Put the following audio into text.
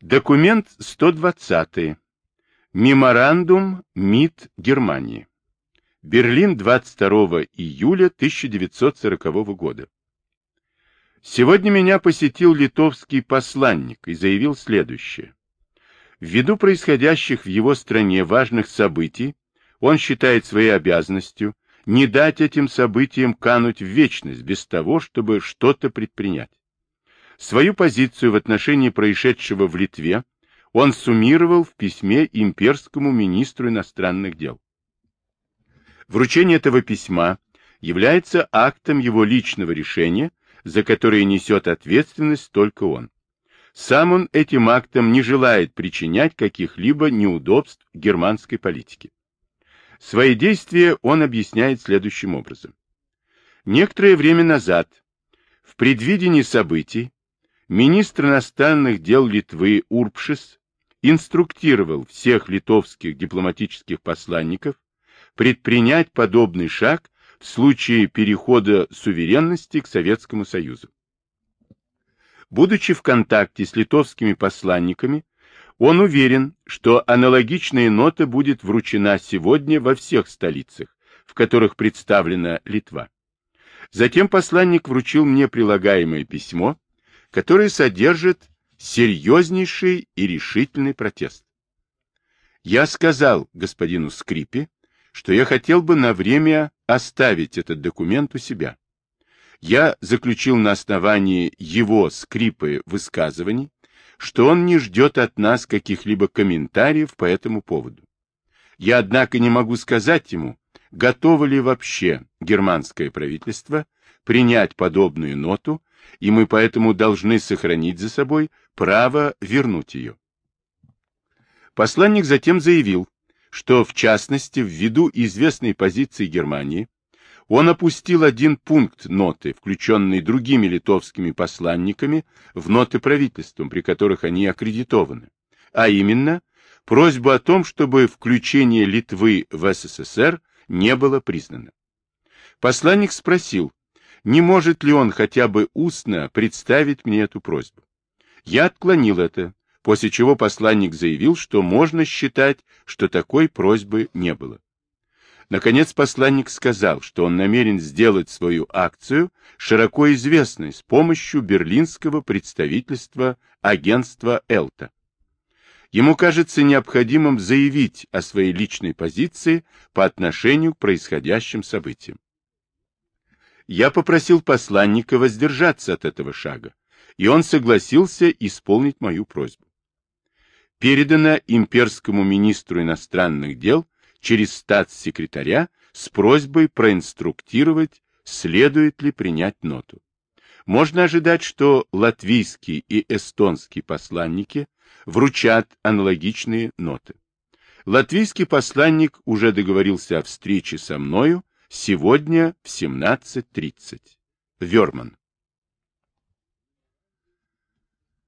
Документ 120. Меморандум МИД Германии. Берлин, 22 июля 1940 года. Сегодня меня посетил литовский посланник и заявил следующее. Ввиду происходящих в его стране важных событий, он считает своей обязанностью не дать этим событиям кануть в вечность без того, чтобы что-то предпринять. Свою позицию в отношении происшедшего в Литве он суммировал в письме имперскому министру иностранных дел. Вручение этого письма является актом его личного решения, за которое несет ответственность только он. Сам он этим актом не желает причинять каких-либо неудобств германской политике. Свои действия он объясняет следующим образом. Некоторое время назад, в предвидении событий, министр иностранных дел Литвы Урпшис инструктировал всех литовских дипломатических посланников предпринять подобный шаг в случае перехода суверенности к Советскому Союзу. Будучи в контакте с литовскими посланниками, он уверен, что аналогичная нота будет вручена сегодня во всех столицах, в которых представлена Литва. Затем посланник вручил мне прилагаемое письмо, которое содержит серьезнейший и решительный протест. Я сказал господину Скрипе, что я хотел бы на время оставить этот документ у себя. Я заключил на основании его скрипы высказываний, что он не ждет от нас каких-либо комментариев по этому поводу. Я, однако, не могу сказать ему, готово ли вообще германское правительство принять подобную ноту и мы поэтому должны сохранить за собой право вернуть ее. Посланник затем заявил, что, в частности, ввиду известной позиции Германии, он опустил один пункт ноты, включенный другими литовскими посланниками в ноты правительством, при которых они аккредитованы, а именно просьбу о том, чтобы включение Литвы в СССР не было признано. Посланник спросил, не может ли он хотя бы устно представить мне эту просьбу. Я отклонил это, после чего посланник заявил, что можно считать, что такой просьбы не было. Наконец посланник сказал, что он намерен сделать свою акцию широко известной с помощью берлинского представительства агентства Элта. Ему кажется необходимым заявить о своей личной позиции по отношению к происходящим событиям. Я попросил посланника воздержаться от этого шага, и он согласился исполнить мою просьбу. Передано имперскому министру иностранных дел через статс-секретаря с просьбой проинструктировать, следует ли принять ноту. Можно ожидать, что латвийские и эстонские посланники вручат аналогичные ноты. Латвийский посланник уже договорился о встрече со мною Сегодня в 17.30. Верман.